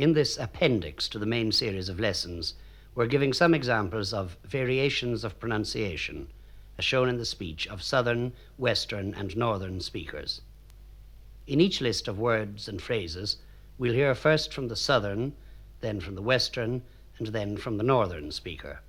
In this appendix to the main series of lessons, we're giving some examples of variations of pronunciation, as shown in the speech of Southern, Western, and Northern speakers. In each list of words and phrases, we'll hear first from the Southern, then from the Western, and then from the Northern speaker.